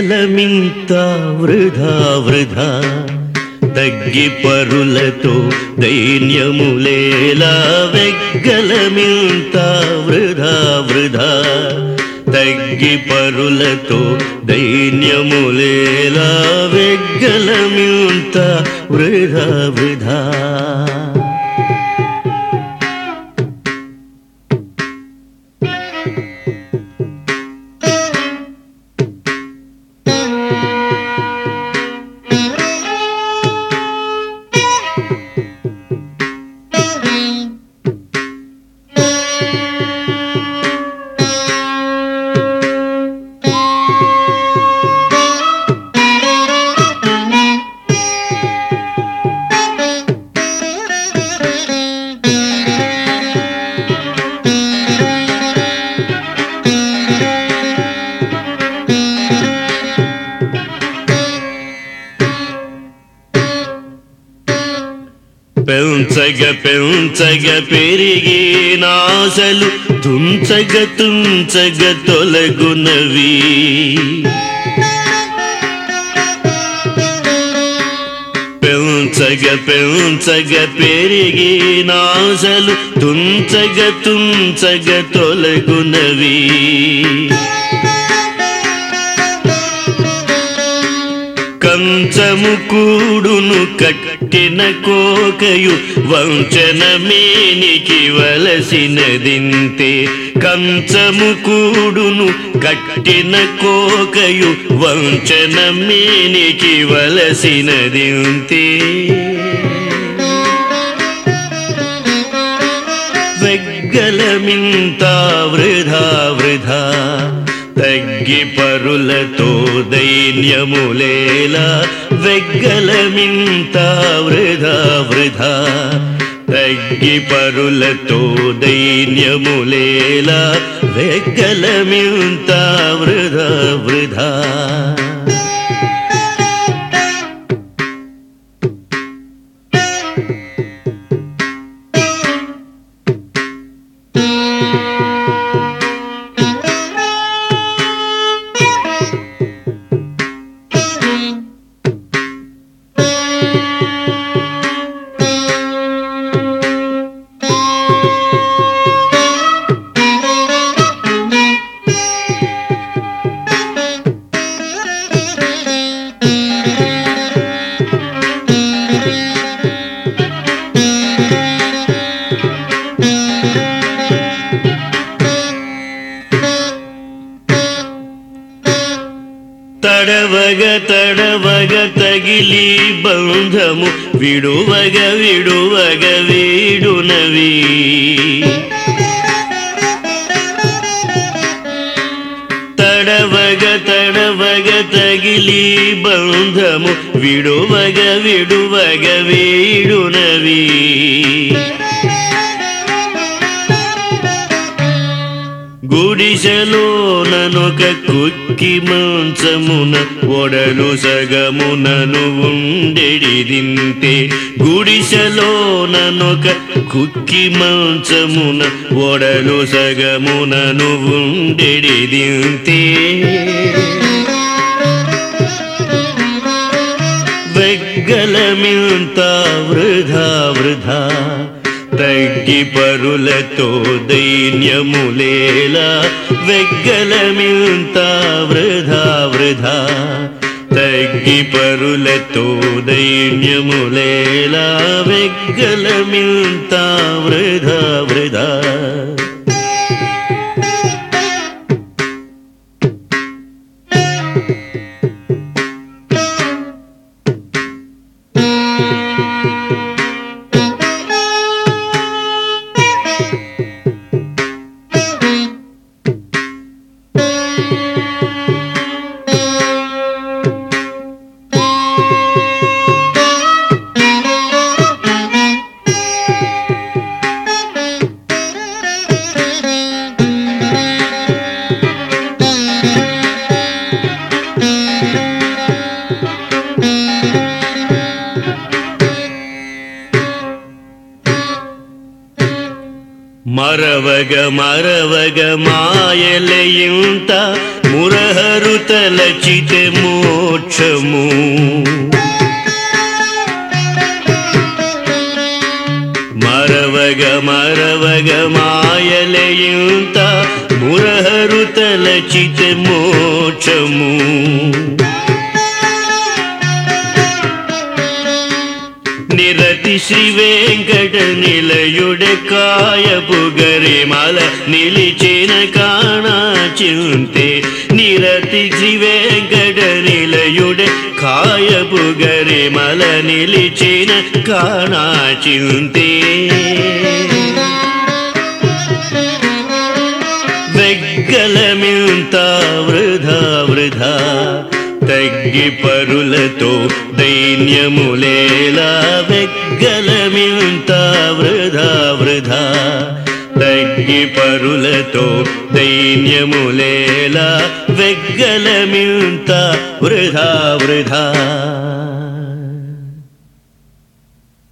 వెగ్గలమింత వృధా వృధా తగ్గి పరులతో దైన్యములేలా వెగ్గలమింత వృధా వృధా తగ్గి పరులతో దైన్యములేలా వెగ్గలమింత వృధా వృధా. పెంచగ పెంచగ పెరిగి నాశలు తుంచగ తుంచగ తొలగునవి. పెంచగ పెంచగ పెరిగి నాశలు తుంచగ తుంచగ తొలగునవి. కంచము కూడును కట్టిన కోకయు వంచనమేనికి వలసినదింతే. కంచము కూడును కట్టిన కోకయు వంచనమేనికి వలసినదింతే. వెగ్గలమింత వృధా వృధా తగ్గి పరులతో దైన్యములేలా వెగ్గలమింత వృధా వృధా తగ్గి పరులతో దైన్యములేలా వెగ్గలమింత వృధా వృధా తడవగ తడవగ తగిలి బంధము విడువగ విడువగ వీడునవి తడవగ తడవగ తగిలి బంధము విడువగ విడువగ వీడునవి గుడిసెలోననొక కుక్కి మాంసమున ఒడలు సగమునను ఉండెడి దింతే గుడిసెలోననొక కుక్కి మాంసమున ఒడలు సగమునను ఉండెడి దింతే వెగ్గలమింత వృధా వృధా తగ్గి పరులతో దైన్యములేలా వెగ్గలమింత వృధా వృధా. తగ్గి పరులతో దైన్యములేలా వెగ్గలమింత వృధా వృధా. മറവക മറവക മായലയുത മുറഹരു തലച്ചിത് മോക്ഷമോ. മറവക മറവക മായലയുത മുറഹരു തലച്ചിത് മോക്ഷമോ. మోక్షము నిరతి శ్రీ వెంకట నిలయుడే కాయపు గరిమల నిలిచిన కాణా చింతే నిరతి శ్రీ వెంకట నిలయుడే కాయపు గరిమల నిలిచిన కాణా చింతే వెగ్గలమింత వృధా వృధా తగ్గి పరులతో దైన్యములేలా వెగ్గలమింత వృధా వృధా. తగ్గి పరులతో దైన్యములేలా వెగ్గలమింత వృధా వృధా.